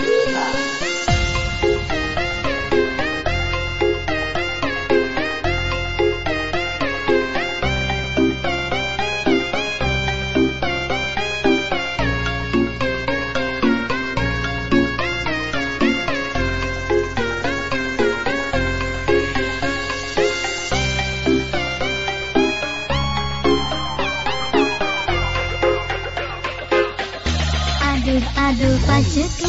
Viva. Aduh, 把这个。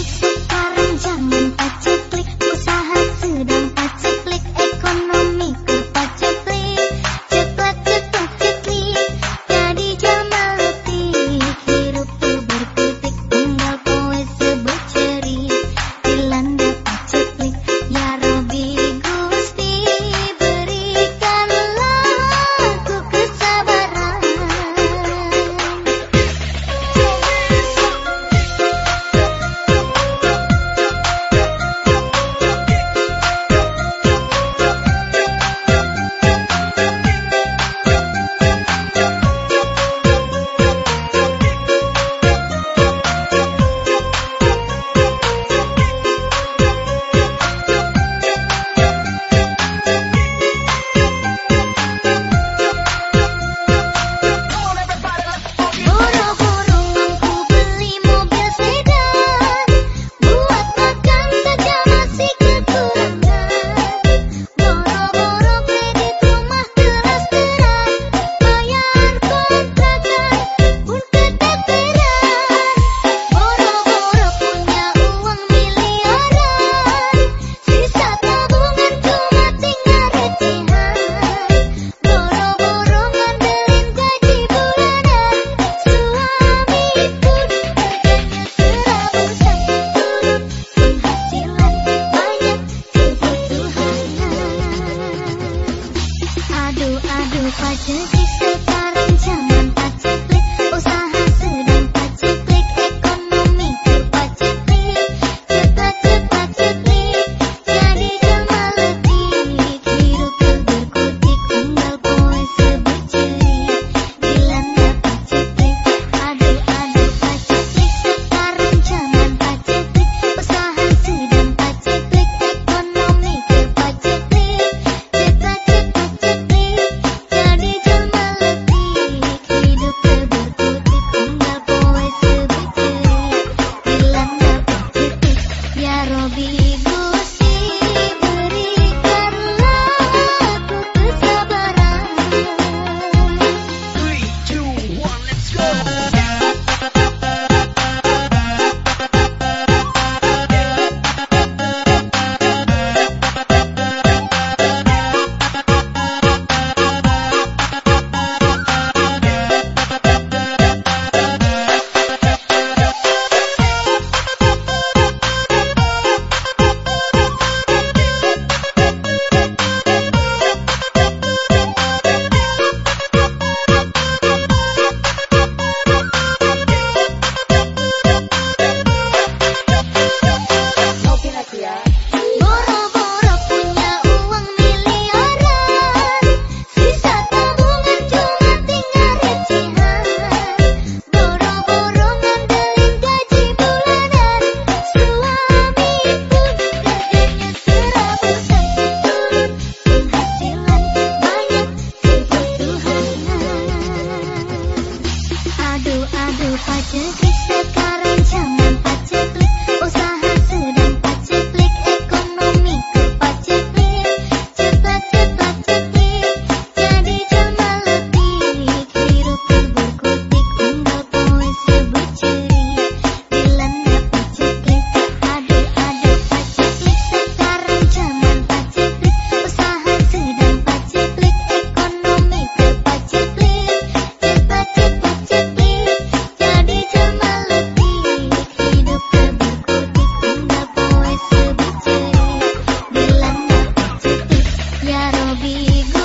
Believe